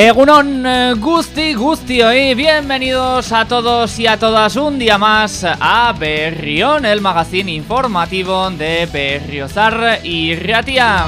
Egunon eh, Gusti Gusti hoy, bienvenidos a todos y a todas un día más a Berrión, el magazine informativo de Berriozar y Ratia.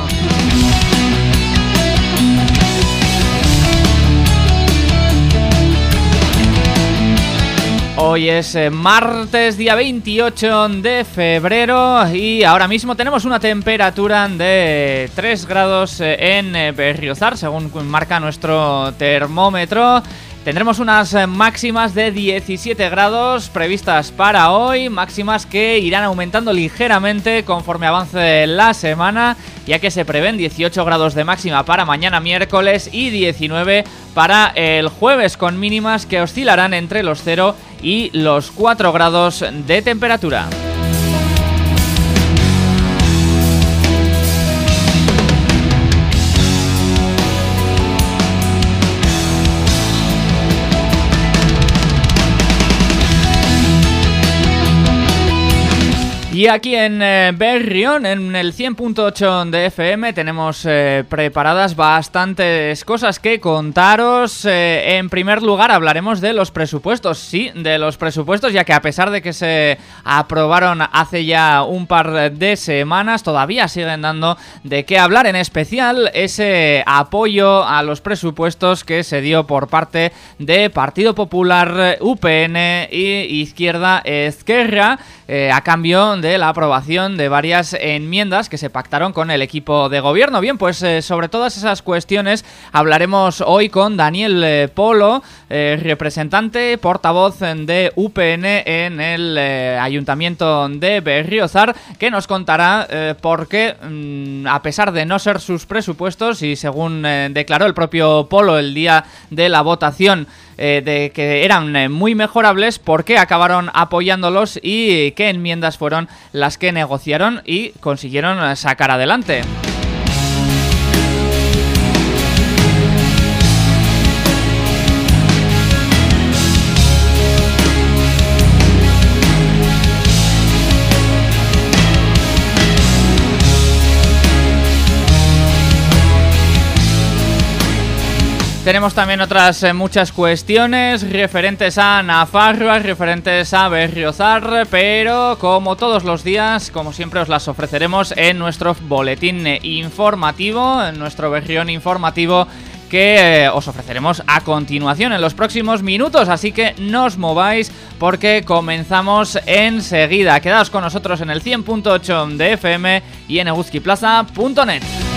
Hoy es eh, martes, día 28 de febrero y ahora mismo tenemos una temperatura de 3 grados eh, en eh, Berriozar, según marca nuestro termómetro. Tendremos unas máximas de 17 grados previstas para hoy, máximas que irán aumentando ligeramente conforme avance la semana, ya que se prevén 18 grados de máxima para mañana miércoles y 19 para el jueves, con mínimas que oscilarán entre los 0 y los 4 grados de temperatura. Y aquí en eh, Berrión, en el 100.8 de FM, tenemos eh, preparadas bastantes cosas que contaros. Eh, en primer lugar, hablaremos de los presupuestos, sí, de los presupuestos, ya que a pesar de que se aprobaron hace ya un par de semanas, todavía siguen dando de qué hablar, en especial ese apoyo a los presupuestos que se dio por parte de Partido Popular, UPN y Izquierda Esquerra, a cambio de la aprobación de varias enmiendas que se pactaron con el equipo de gobierno. Bien, pues eh, sobre todas esas cuestiones hablaremos hoy con Daniel eh, Polo, eh, representante, portavoz de UPN en el Ayuntamiento de Berriozar, que nos contará por qué, mm, a pesar de no ser sus presupuestos y según declaró el propio Polo el día de la votación, eh, de que eran eh, muy mejorables, por qué acabaron apoyándolos y qué enmiendas fueron las que negociaron y consiguieron sacar adelante. Tenemos también otras eh, muchas cuestiones referentes a Nafarroa, referentes a Berriozar, pero como todos los días, como siempre os las ofreceremos en nuestro boletín informativo, en nuestro Berrión informativo que eh, os ofreceremos a continuación en los próximos minutos, así que no os mováis porque comenzamos enseguida. Quedaos con nosotros en el 100.8 de FM y en eguzquiplaza.net.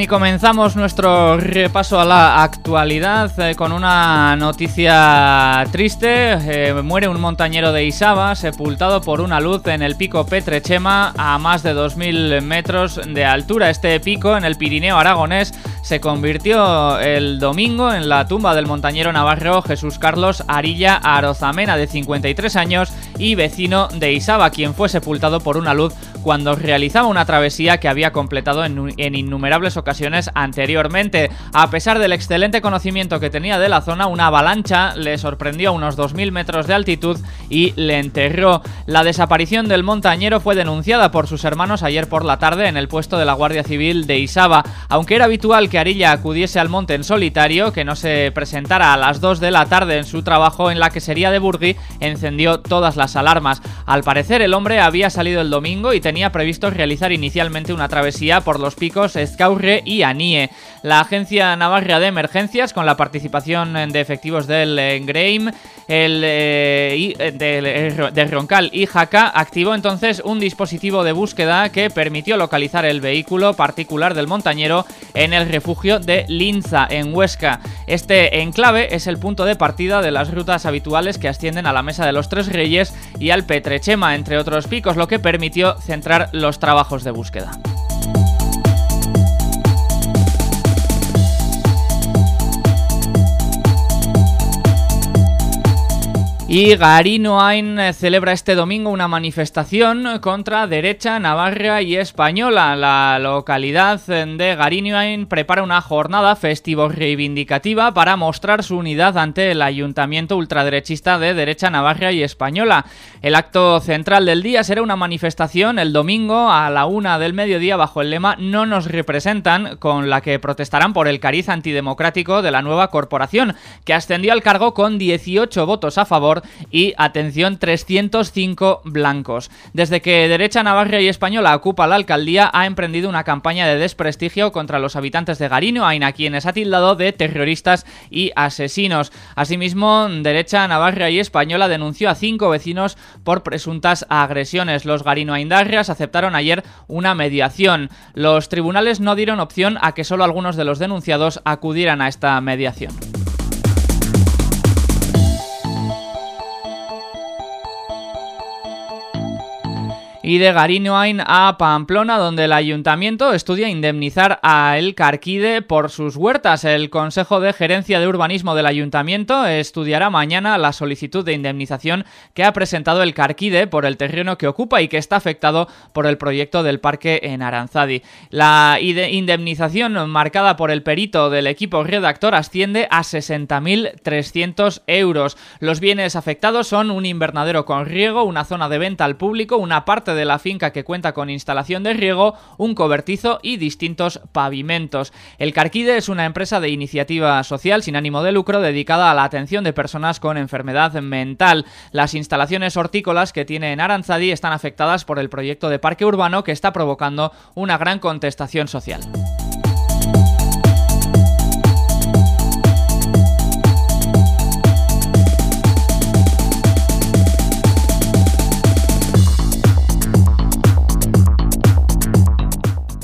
Y comenzamos nuestro repaso a la actualidad eh, con una noticia triste. Eh, muere un montañero de Isaba sepultado por una luz en el pico Petrechema a más de 2.000 metros de altura. Este pico en el Pirineo aragonés se convirtió el domingo en la tumba del montañero navarro Jesús Carlos Arilla Arozamena, de 53 años y vecino de Isaba, quien fue sepultado por una luz cuando realizaba una travesía que había completado en, innumerables ocasiones anteriormente. A pesar del excelente conocimiento que tenía de la zona, una avalancha le sorprendió a unos 2.000 metros de altitud y le enterró. La desaparición del montañero fue denunciada por sus hermanos ayer por la tarde en el puesto de la Guardia Civil de Isaba. Aunque era habitual que Arilla acudiese al monte en solitario, que no se presentara a las 2 de la tarde en su trabajo en la que sería de Burgui, encendió todas las alarmas. Al parecer el hombre había salido el domingo y tenía previsto realizar inicialmente una travesía por los picos Escaurre y Anie. La Agencia Navarra de Emergencias, con la participación de efectivos del Engraim, el, de, de Roncal y Jaca activó entonces un dispositivo de búsqueda que permitió localizar el vehículo particular del montañero en el refugio de Linza, en Huesca. Este enclave es el punto de partida de las rutas habituales que ascienden a la Mesa de los Tres Reyes y al Petrechema, entre otros picos, lo que permitió centrar los trabajos de búsqueda. Y Garinoain celebra este domingo una manifestación contra derecha navarra y española. La localidad de Garinoain prepara una jornada festivo reivindicativa para mostrar su unidad ante el ayuntamiento ultraderechista de derecha navarra y española. El acto central del día será una manifestación el domingo a la una del mediodía bajo el lema No nos representan, con la que protestarán por el cariz antidemocrático de la nueva corporación, que ascendió al cargo con 18 votos a favor y, atención, 305 blancos. Desde que Derecha Navarra y Española ocupa la alcaldía, ha emprendido una campaña de desprestigio contra los habitantes de Garino, a quienes ha tildado de terroristas y asesinos. Asimismo, Derecha Navarra y Española denunció a cinco vecinos por presuntas agresiones. Los Garino Aindarrias aceptaron ayer una mediación. Los tribunales no dieron opción a que solo algunos de los denunciados acudieran a esta mediación. Y de Garinoain a Pamplona, donde el ayuntamiento estudia indemnizar a El Carquide por sus huertas. El Consejo de Gerencia de Urbanismo del ayuntamiento estudiará mañana la solicitud de indemnización que ha presentado El Carquide por el terreno que ocupa y que está afectado por el proyecto del parque en Aranzadi. La indemnización marcada por el perito del equipo redactor asciende a 60.300 euros. Los bienes afectados son un invernadero con riego, una zona de venta al público, una parte de de la finca que cuenta con instalación de riego, un cobertizo y distintos pavimentos. El Carquide es una empresa de iniciativa social sin ánimo de lucro dedicada a la atención de personas con enfermedad mental. Las instalaciones hortícolas que tiene en Aranzadi están afectadas por el proyecto de parque urbano que está provocando una gran contestación social.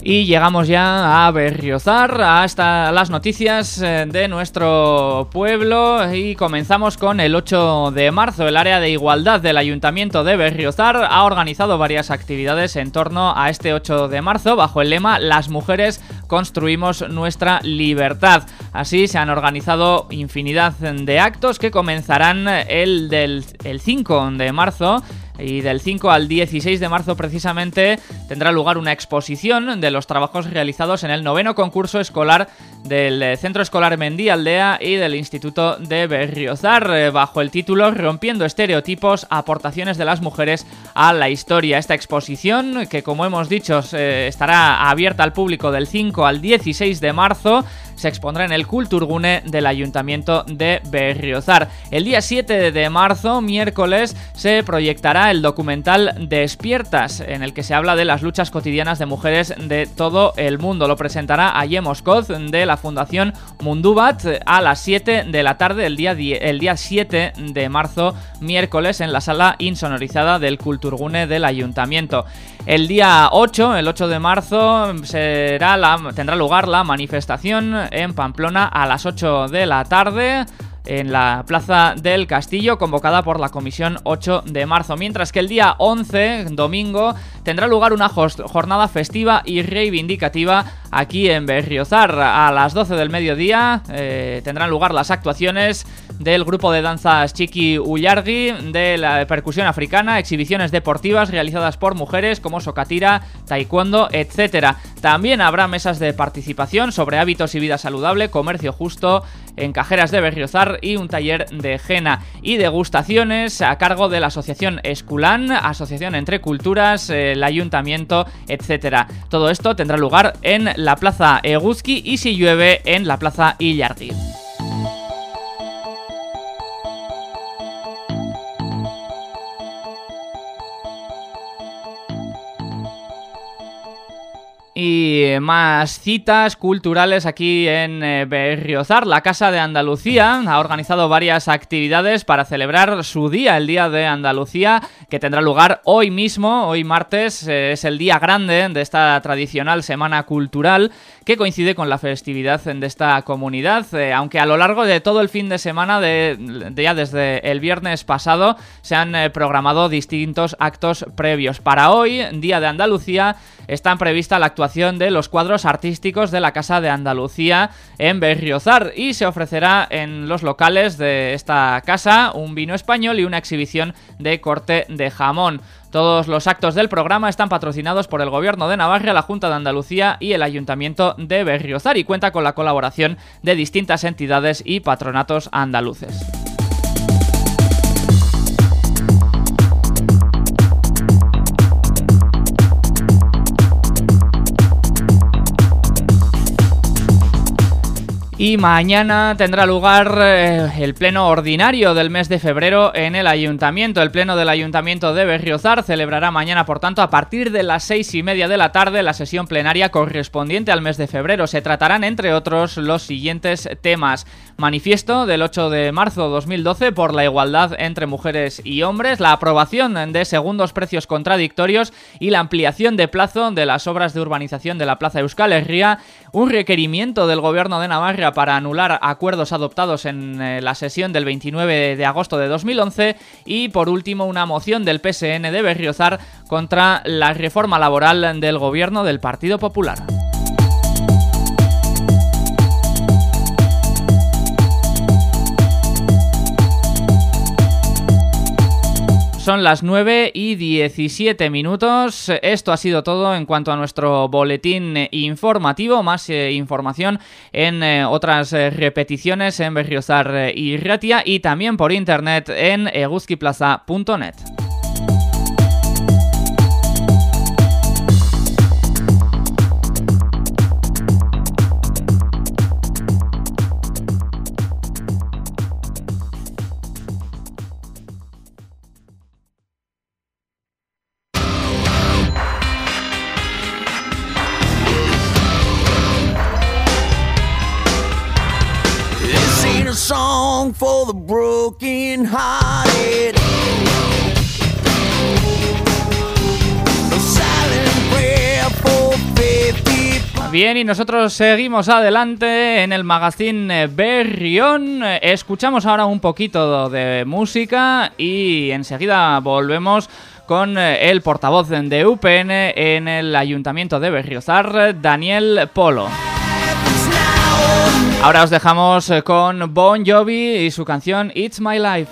Y llegamos ya a Berriozar, hasta las noticias eh, de nuestro pueblo y comenzamos con el 8 de marzo. El área de igualdad del Ayuntamiento de Berriozar ha organizado varias actividades en torno a este 8 de marzo bajo el lema Las mujeres construimos nuestra libertad. Así se han organizado infinidad de actos que comenzarán el del el 5 de marzo y del 5 al 16 de marzo precisamente tendrá lugar una exposición de los trabajos realizados en el noveno concurso escolar del Centro Escolar Mendí Aldea y del Instituto de Berriozar eh, bajo el título Rompiendo estereotipos, aportaciones de las mujeres a la historia. Esta exposición que como hemos dicho estará abierta al público del 5 al 16 de marzo se expondrá en el Kulturgune del Ayuntamiento de Berriozar. El día 7 de marzo, miércoles, se proyectará el documental Despiertas, en el que se habla de las luchas cotidianas de mujeres de todo el mundo. Lo presentará Aye Moscoz de la Fundación Mundubat a las 7 de la tarde el día, el día 7 de marzo, miércoles, en la sala insonorizada del Kulturgune del Ayuntamiento. El día 8, el 8 de marzo, será tendrá lugar la manifestación en Pamplona a las 8 de la tarde en la Plaza del Castillo, convocada por la Comisión 8 de marzo. Mientras que el día 11, domingo, tendrá lugar una jornada festiva y reivindicativa aquí en Berriozar. A las 12 del mediodía eh, tendrán lugar las actuaciones del grupo de danzas Chiqui Ullargi, de la percusión africana, exhibiciones deportivas realizadas por mujeres como socatira, taekwondo, etc. También habrá mesas de participación sobre hábitos y vida saludable, comercio justo en cajeras de Berriozar y un taller de Jena y degustaciones a cargo de la Asociación Esculán, Asociación Entre Culturas, el Ayuntamiento, etc. Todo esto tendrá lugar en la Plaza Eguzki y si llueve en la Plaza Illardi. Más citas culturales aquí en eh, Berriozar. La Casa de Andalucía ha organizado varias actividades para celebrar su día, el Día de Andalucía, que tendrá lugar hoy mismo, hoy martes. Eh, es el día grande de esta tradicional Semana Cultural que coincide con la festividad de esta comunidad. Eh, aunque a lo largo de todo el fin de semana, de, ya desde el viernes pasado, se han programado distintos actos previos. Para hoy, Día de Andalucía, están prevista la actuación de los cuadros artísticos de la Casa de Andalucía en Berriozar y se ofrecerá en los locales de esta casa un vino español y una exhibición de corte de jamón. Todos los actos del programa están patrocinados por el Gobierno de Navarra, la Junta de Andalucía y el Ayuntamiento de Berriozar y cuenta con la colaboración de distintas entidades y patronatos andaluces. Y mañana tendrá lugar eh, el pleno ordinario del mes de febrero en el ayuntamiento. El pleno del ayuntamiento de Berriozar celebrará mañana, por tanto, a partir de las seis y media de la tarde la sesión plenaria correspondiente al mes de febrero. Se tratarán, entre otros, los siguientes temas. Manifiesto del 8 de marzo de 2012 por la igualdad entre mujeres y hombres, la aprobación de segundos precios contradictorios y la ampliación de plazo de las obras de urbanización de la Plaza Euskal Herria, un requerimiento del Gobierno de Navarra para anular acuerdos adoptados en eh, la sesión del 29 de agosto de 2011 y por último una moción del PSN de Berriozar contra la reforma laboral del gobierno del Partido Popular. Son las 9 y 17 minutos. Esto ha sido todo en cuanto a nuestro boletín informativo. Más eh, información en eh, otras eh, repeticiones en Berriozar y Ratia y también por internet en eguzquiplaza.net. Bien, y nosotros seguimos adelante en el magazine Berrión. Escuchamos ahora un poquito de música y enseguida volvemos con el portavoz de UPN en el Ayuntamiento de Berriozar, Daniel Polo. Ahora os dejamos con Bon Jovi y su canción It's My Life.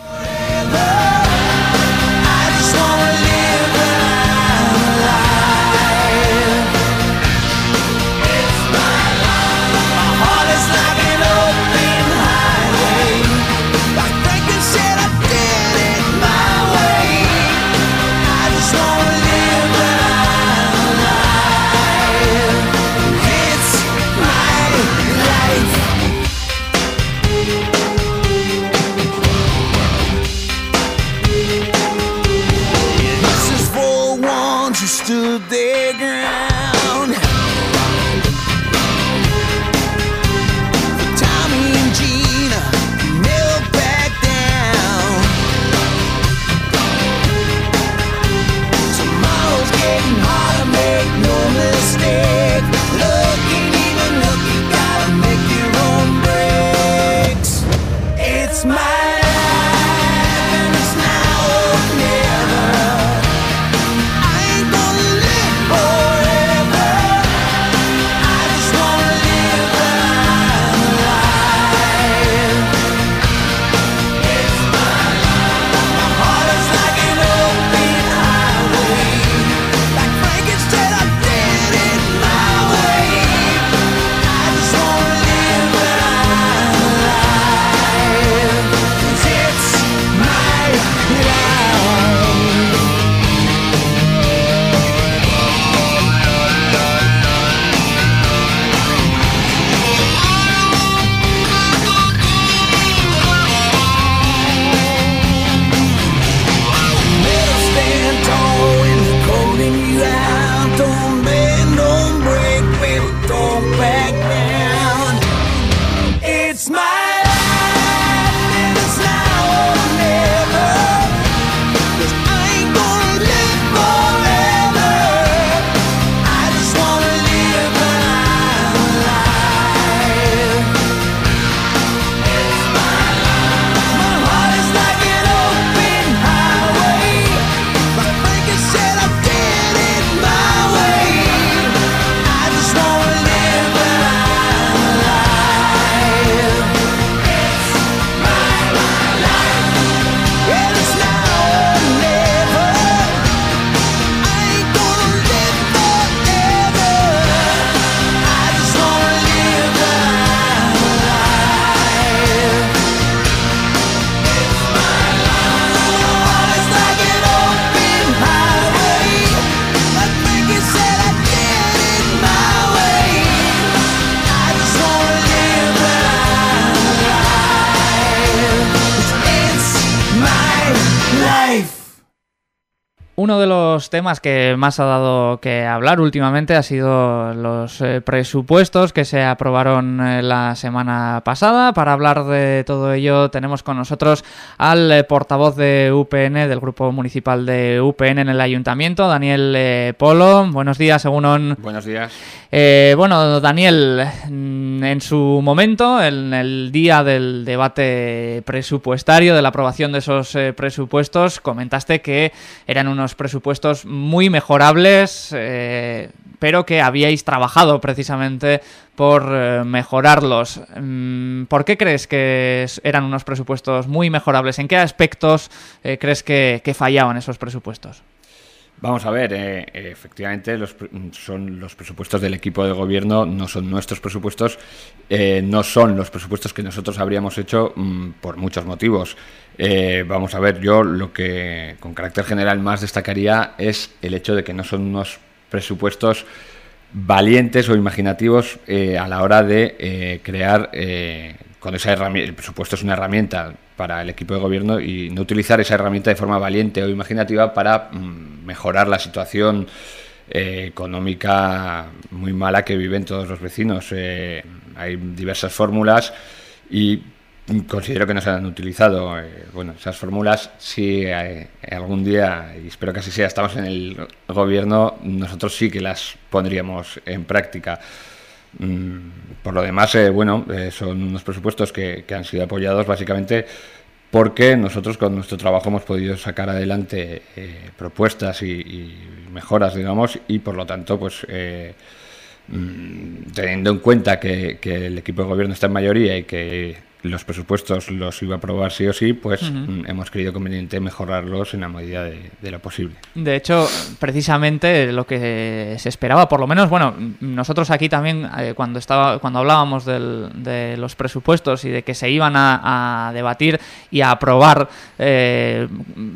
Uno de los temas que más ha dado que hablar últimamente ha sido los eh, presupuestos que se aprobaron eh, la semana pasada. Para hablar de todo ello tenemos con nosotros al eh, portavoz de UPN, del Grupo Municipal de UPN en el Ayuntamiento, Daniel Polo. Buenos días, según Buenos días. bueno, Daniel, mm, en su momento, en el día del debate presupuestario, de la aprobación de esos presupuestos, comentaste que eran unos presupuestos muy mejorables, eh, pero que habíais trabajado precisamente por eh, mejorarlos. Mm, ¿Por qué crees que eran unos presupuestos muy mejorables? ¿En qué aspectos eh, crees que, fallaban esos presupuestos? Vamos a ver, efectivamente los, son los presupuestos del equipo de gobierno, no son nuestros presupuestos, no son los presupuestos que nosotros habríamos hecho mm, por muchos motivos. Eh, vamos a ver, yo lo que con carácter general más destacaría es el hecho de que no son unos presupuestos valientes o imaginativos eh, a la hora de eh, crear, con esa herramienta, el presupuesto es una herramienta para el equipo de gobierno y no utilizar esa herramienta de forma valiente o imaginativa para mm, mejorar la situación económica muy mala que viven todos los vecinos. hay diversas fórmulas y Considero que no se han utilizado. Eh, bueno, esas fórmulas, si eh, algún día, y espero que así sea, estamos en el gobierno, nosotros sí que las pondríamos en práctica. Mm, por lo demás, eh, bueno, son unos presupuestos que, han sido apoyados básicamente porque nosotros con nuestro trabajo hemos podido sacar adelante propuestas y, mejoras, digamos, y por lo tanto, pues mm, teniendo en cuenta que el equipo de gobierno está en mayoría y que los presupuestos los iba a aprobar sí o sí, pues mm, hemos creído conveniente mejorarlos en la medida de, lo posible. De hecho, precisamente lo que se esperaba, por lo menos, bueno, nosotros aquí también eh, cuando estaba cuando hablábamos de los presupuestos y de que se iban a, debatir y a aprobar, eh,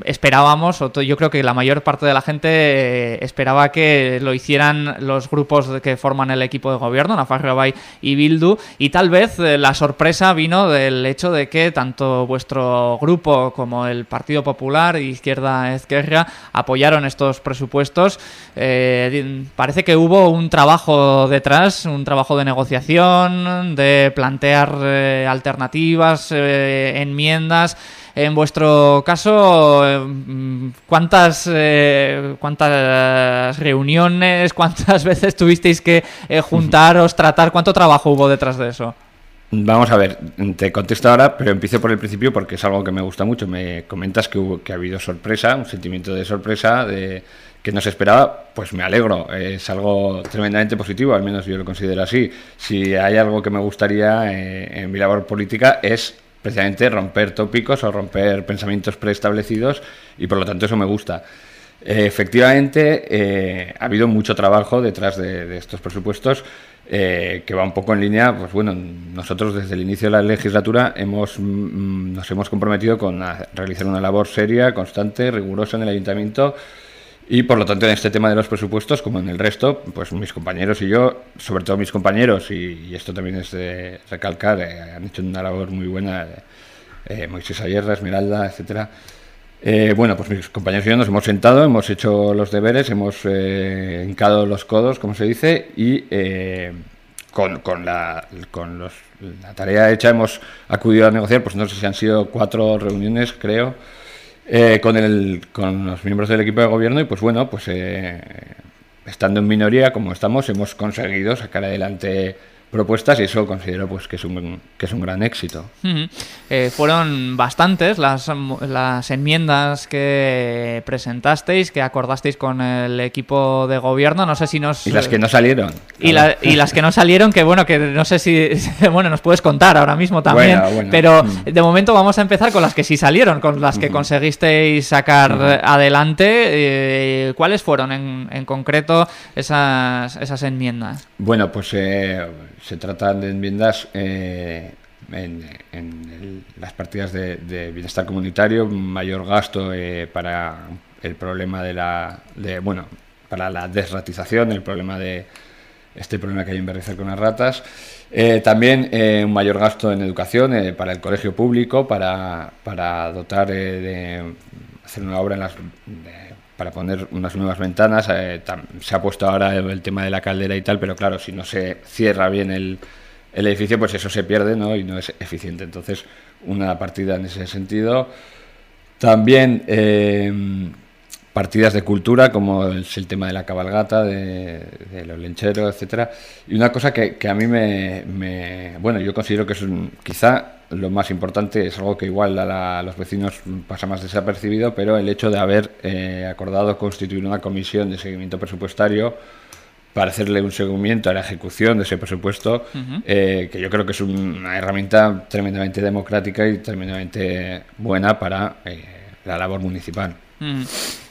esperábamos, o yo creo que la mayor parte de la gente eh, esperaba que lo hicieran los grupos que forman el equipo de gobierno, Nafarro Bay y Bildu, y tal vez la sorpresa vino de el hecho de que tanto vuestro grupo como el Partido Popular Izquierda Izquierda apoyaron estos presupuestos. Eh, parece que hubo un trabajo detrás, un trabajo de negociación, de plantear eh, alternativas, eh, enmiendas. En vuestro caso, ¿cuántas, ¿cuántas reuniones, cuántas veces tuvisteis que juntaros, tratar? ¿Cuánto trabajo hubo detrás de eso? Vamos a ver, te contesto ahora, pero empiezo por el principio porque es algo que me gusta mucho. Me comentas que, ha habido sorpresa, un sentimiento de sorpresa, de que no se esperaba, pues me alegro. Es algo tremendamente positivo, al menos yo lo considero así. Si hay algo que me gustaría eh, en mi labor política es precisamente romper tópicos o romper pensamientos preestablecidos y por lo tanto eso me gusta. efectivamente, eh, ha habido mucho trabajo detrás de estos presupuestos eh, que va un poco en línea, pues bueno, nosotros desde el inicio de la legislatura hemos, mm, nos hemos comprometido con realizar una labor seria, constante, rigurosa en el ayuntamiento y por lo tanto en este tema de los presupuestos, como en el resto, pues mis compañeros y yo, sobre todo mis compañeros, y, esto también es de recalcar, eh, han hecho una labor muy buena, eh, Moisés Ayerra, Esmeralda, etcétera, eh, bueno, pues mis compañeros y yo nos hemos sentado, hemos hecho los deberes, hemos eh, hincado los codos, como se dice, y eh, con, con, la, con los, la tarea hecha hemos acudido a negociar, pues no sé si han sido cuatro reuniones, creo, eh, con, el, con los miembros del equipo de gobierno y pues bueno, pues estando en minoría como estamos, hemos conseguido sacar adelante propuestas y eso considero pues que es un, que es un gran éxito. Eh, fueron bastantes las, las enmiendas que presentasteis, que acordasteis con el equipo de gobierno, no sé si nos... Y las que no salieron. Y, y las que no salieron, que bueno, que no sé si... Bueno, nos puedes contar ahora mismo también, pero mm. de momento vamos a empezar con las que sí salieron, con las que conseguisteis sacar adelante. Eh, ¿Cuáles fueron en, en concreto esas, esas enmiendas? Bueno, pues... Eh, se trata de enmiendas eh, en, las partidas de, bienestar comunitario, mayor gasto eh, para el problema de la, de, bueno, para la desratización, el problema de, este problema que hay en Berrizar con las ratas. Eh, también un mayor gasto en educación para el colegio público, para, para dotar de hacer una obra en las, para poner unas nuevas ventanas. se ha puesto ahora el, tema de la caldera y tal, pero claro, si no se cierra bien el, el edificio, pues eso se pierde ¿no? y no es eficiente. Entonces, una partida en ese sentido. También partidas de cultura, como es el tema de la cabalgata, de, los lencheros, etcétera. Y una cosa que, a mí me, Bueno, yo considero que es quizá lo más importante, es algo que igual a, los vecinos pasa más desapercibido, pero el hecho de haber eh, acordado constituir una comisión de seguimiento presupuestario para hacerle un seguimiento a la ejecución de ese presupuesto, eh, que yo creo que es una herramienta tremendamente democrática y tremendamente buena para eh, la labor municipal.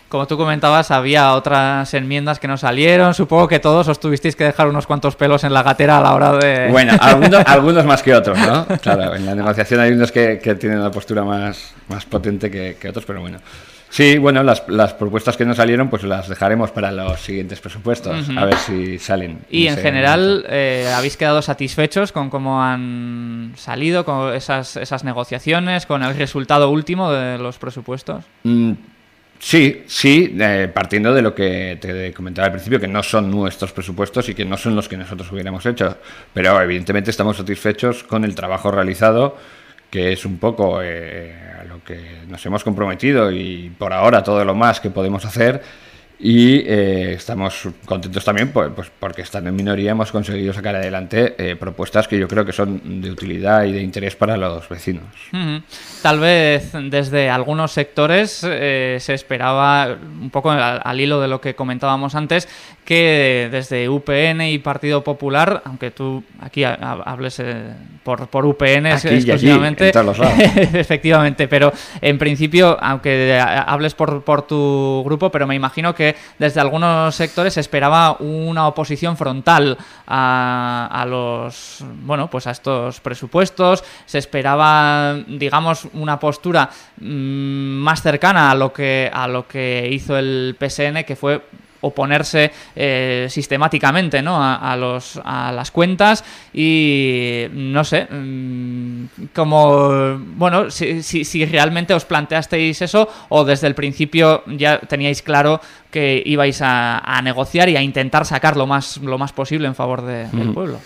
Como tú comentabas, había otras enmiendas que no salieron. Supongo que todos os tuvisteis que dejar unos cuantos pelos en la gatera a la hora de... Bueno, algunos, más que otros, ¿no? Claro, en la negociación hay unos que, tienen una postura más, más potente que, otros, pero bueno. Sí, bueno, las, las, propuestas que no salieron, pues las dejaremos para los siguientes presupuestos, a ver si salen. Y en general, eh, ¿habéis quedado satisfechos con cómo han salido con esas, esas negociaciones, con el resultado último de los presupuestos? Mm, Sí, sí, eh, partiendo de lo que te comentaba al principio, que no son nuestros presupuestos y que no son los que nosotros hubiéramos hecho, pero evidentemente estamos satisfechos con el trabajo realizado, que es un poco eh, a lo que nos hemos comprometido y por ahora todo lo más que podemos hacer y eh, estamos contentos también pues, pues, porque estando en minoría hemos conseguido sacar adelante eh, propuestas que yo creo que son de utilidad y de interés para los vecinos. Tal vez desde algunos sectores eh, se esperaba, un poco al, hilo de lo que comentábamos antes, que desde UPN y Partido Popular, aunque tú aquí hables por, por UPN exclusivamente, efectivamente, pero en principio, aunque hables por, por tu grupo, pero me imagino que desde algunos sectores se esperaba una oposición frontal a, los bueno pues a estos presupuestos. Se esperaba digamos una postura mm, más cercana a lo que a lo que hizo el PSN que fue oponerse eh, sistemáticamente ¿no? a, los, a las cuentas y no sé, mm, como, bueno, si, si, realmente os planteasteis eso o desde el principio ya teníais claro que ibais a, negociar y a intentar sacar lo más, lo más posible en favor del pueblo.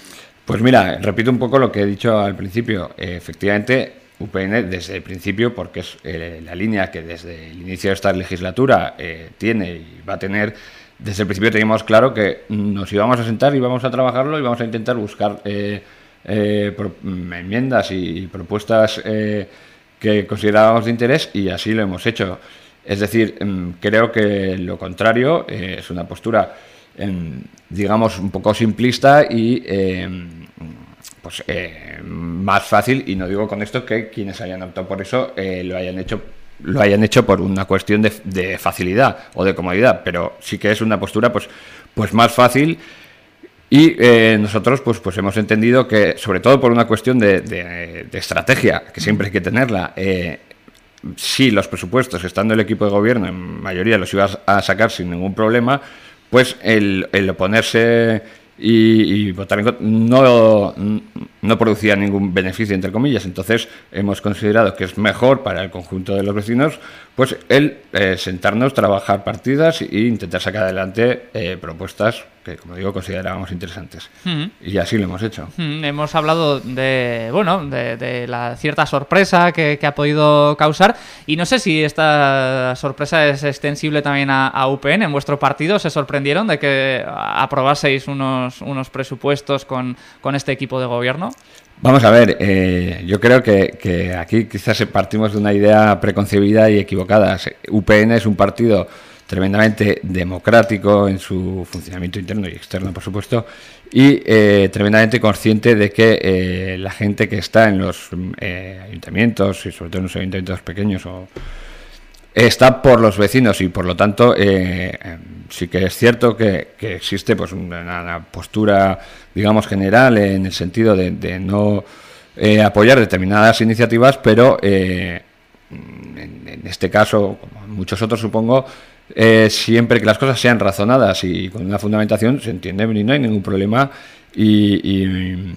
Pues mira, repito un poco lo que he dicho al principio. efectivamente, UPN desde el principio, porque es eh, la línea que desde el inicio de esta legislatura eh, tiene y va a tener desde el principio teníamos claro que nos íbamos a sentar y íbamos a trabajarlo y vamos a intentar buscar eh, eh, mm, enmiendas y propuestas eh, que considerábamos de interés y así lo hemos hecho. Es decir, mm, creo que lo contrario es una postura, em, digamos, un poco simplista y em, pues más fácil, y no digo con esto que quienes hayan optado por eso lo hayan hecho lo hayan hecho por una cuestión de, facilidad o de comodidad, pero sí que es una postura pues, pues más fácil. Y eh, nosotros pues, pues hemos entendido que, sobre todo por una cuestión de, estrategia, que siempre hay que tenerla, eh, si los presupuestos, estando el equipo de gobierno, en mayoría los ibas a sacar sin ningún problema, pues el, el oponerse y, votar en no, no producía ningún beneficio, entre comillas. Entonces hemos considerado que es mejor para el conjunto de los vecinos pues el eh, sentarnos, trabajar partidas e intentar sacar adelante eh, propuestas que, como digo, considerábamos interesantes. Y así lo hemos hecho. Hemos hablado de, bueno, de, la cierta sorpresa que, ha podido causar y no sé si esta sorpresa es extensible también a, UPN. En vuestro partido se sorprendieron de que aprobaseis unos, unos presupuestos con, con este equipo de gobierno. Vamos a ver, eh, yo creo que, aquí quizás partimos de una idea preconcebida y equivocada. UPN es un partido tremendamente democrático en su funcionamiento interno y externo, por supuesto, y eh, tremendamente consciente de que eh, la gente que está en los ayuntamientos, y sobre todo en los ayuntamientos pequeños está por los vecinos y por lo tanto eh, sí que es cierto que, existe pues una, postura digamos general en el sentido de, no eh, apoyar determinadas iniciativas pero eh, en, este caso como en muchos otros supongo eh, siempre que las cosas sean razonadas y con una fundamentación se entiende y no hay ningún problema. Y,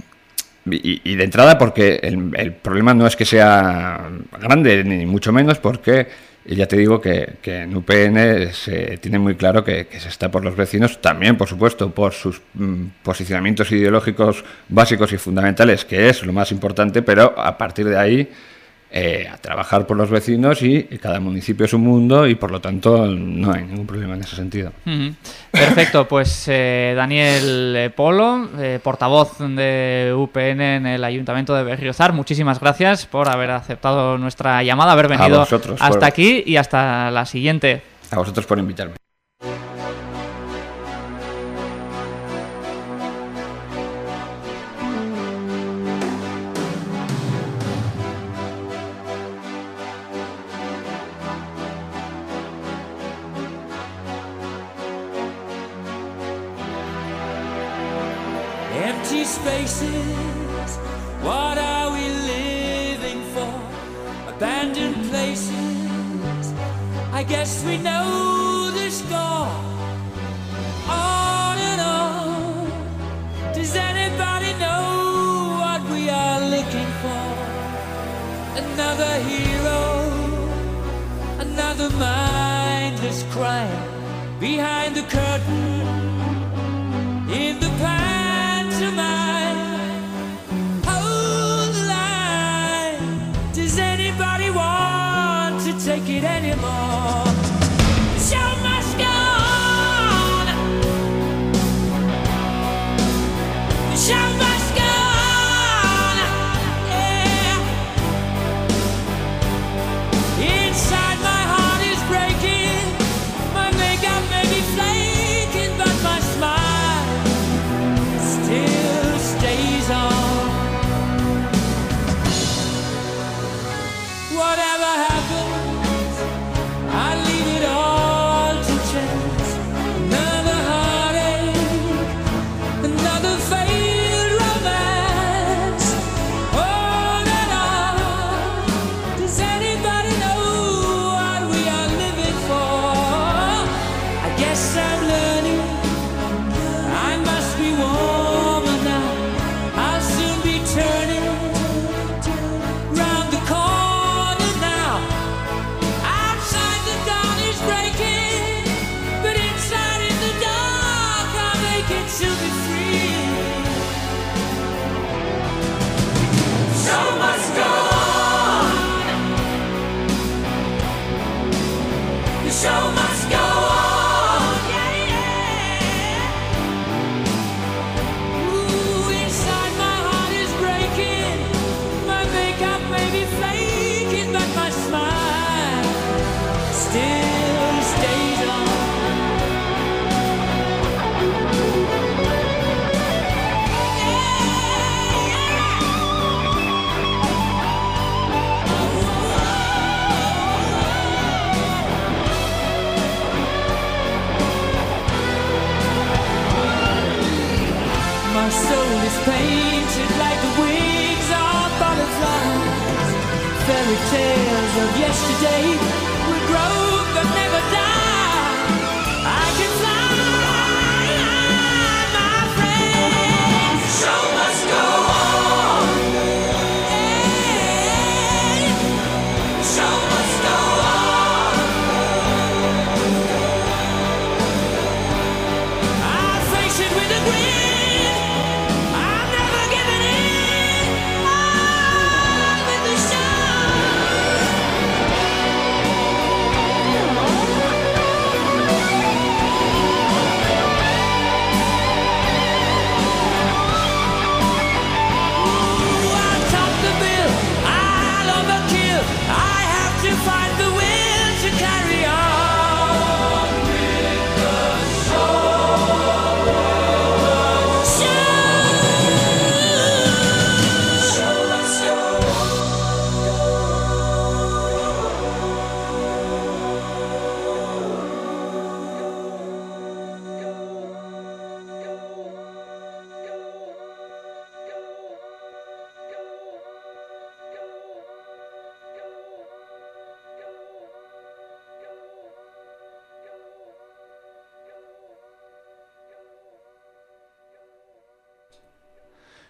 y, de entrada porque el, problema no es que sea grande ni mucho menos porque ya te digo que, en UPN se tiene muy claro que, se está por los vecinos, también por supuesto por sus mm, posicionamientos ideológicos básicos y fundamentales, que es lo más importante, pero a partir de ahí eh, a trabajar por los vecinos y, cada municipio es un mundo y por lo tanto no hay ningún problema en ese sentido. Perfecto, pues eh, Daniel eh, Polo, portavoz de UPN en el Ayuntamiento de Berriozar, muchísimas gracias por haber aceptado nuestra llamada, haber venido hasta aquí y hasta la siguiente. A vosotros por invitarme. fairy tales of yesterday will grow but never die.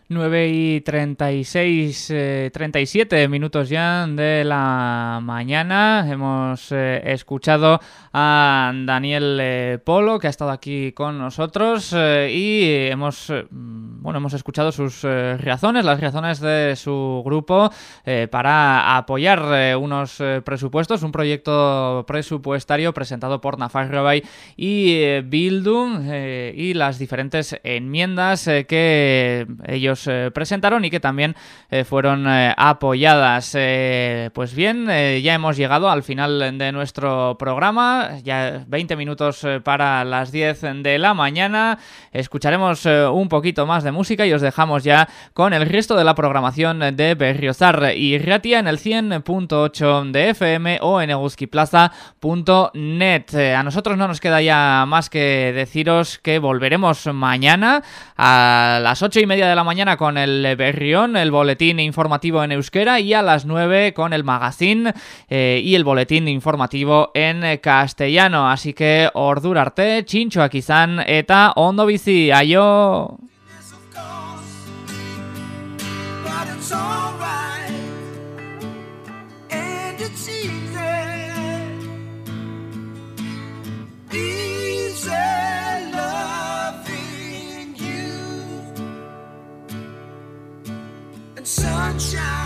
9 y 36, 37 eh, minutos ya de la mañana. Hemos eh, escuchado a Daniel eh, Polo, que ha estado aquí con nosotros, y hemos, bueno, hemos escuchado sus razones, las razones de su grupo para apoyar unos presupuestos, un proyecto presupuestario presentado por Nafarrobay y Bildung y las diferentes enmiendas que ellos eh, presentaron y que también eh, fueron eh, apoyadas. pues bien, ya hemos llegado al final de nuestro programa, ya 20 minutos para las 10 de la mañana. Escucharemos un poquito más de música y os dejamos ya con el resto de la programación de Berriozar y Ratia en el 100.8 de FM o en eguskiplaza.net. A nosotros no nos queda ya más que deciros que volveremos mañana a las 8 y media de la mañana con el Berrión, el boletín informativo en euskera, y a las 9 con el magazine eh, y el boletín informativo en castellano. Así que ordurarte, chincho akizan eta ondo bizi, aio! Sunshine.